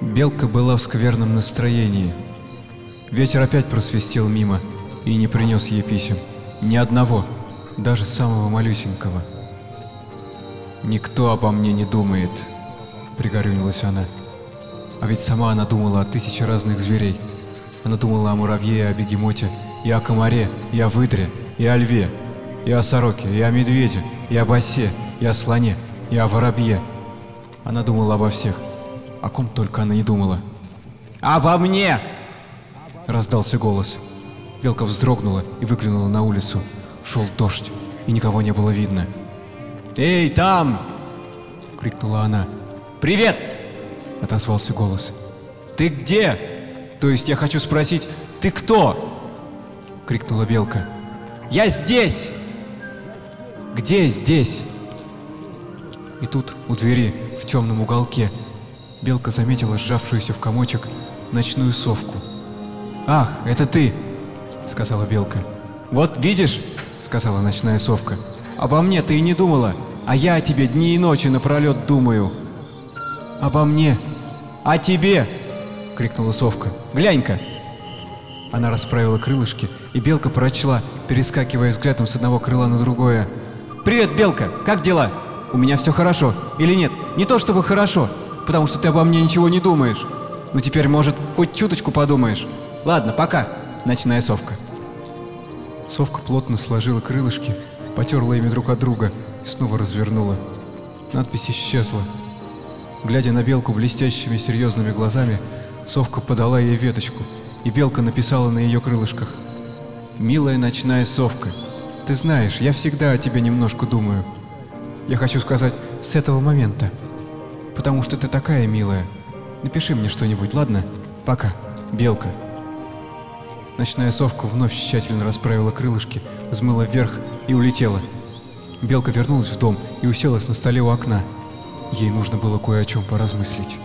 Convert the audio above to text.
Белка была в скверном настроении. Ветер опять просвистел мимо и не принес ей писем. Ни одного, даже самого малюсенького. «Никто обо мне не думает», — пригорюнилась она. А ведь сама она думала о тысяче разных зверей. Она думала о муравье, и о бегемоте, и о комаре, и о выдре, и о льве, и о сороке, и о медведе, и об осе, и о слоне, и о воробье. Она думала обо всех. О ком только она не думала. «Обо мне!» — раздался голос. Белка вздрогнула и выглянула на улицу. Шел дождь, и никого не было видно. «Эй, там!» — крикнула она. «Привет!» — отозвался голос. «Ты где? То есть я хочу спросить, ты кто?» — крикнула Белка. «Я здесь!» «Где здесь?» И тут, у двери, в темном уголке, Белка заметила сжавшуюся в комочек ночную совку. «Ах, это ты!» — сказала Белка. «Вот видишь?» — сказала ночная совка. «Обо мне ты и не думала, а я о тебе дни и ночи напролет думаю». «Обо мне?» «О тебе!» — крикнула совка. «Глянь-ка!» Она расправила крылышки, и Белка прочла, перескакивая взглядом с одного крыла на другое. «Привет, Белка! Как дела? У меня все хорошо. Или нет? Не то чтобы хорошо, потому что ты обо мне ничего не думаешь. Ну теперь, может, хоть чуточку подумаешь. Ладно, пока, ночная совка». Совка плотно сложила крылышки, потерла ими друг от друга и снова развернула. Надпись исчезла. Глядя на белку блестящими серьезными глазами, совка подала ей веточку, и белка написала на ее крылышках. «Милая ночная совка, ты знаешь, я всегда о тебе немножко думаю. Я хочу сказать, с этого момента. Потому что ты такая милая. Напиши мне что-нибудь, ладно? Пока, белка». Ночная совка вновь тщательно расправила крылышки, взмыла вверх и улетела. Белка вернулась в дом и уселась на столе у окна. Ей нужно было кое о чем поразмыслить.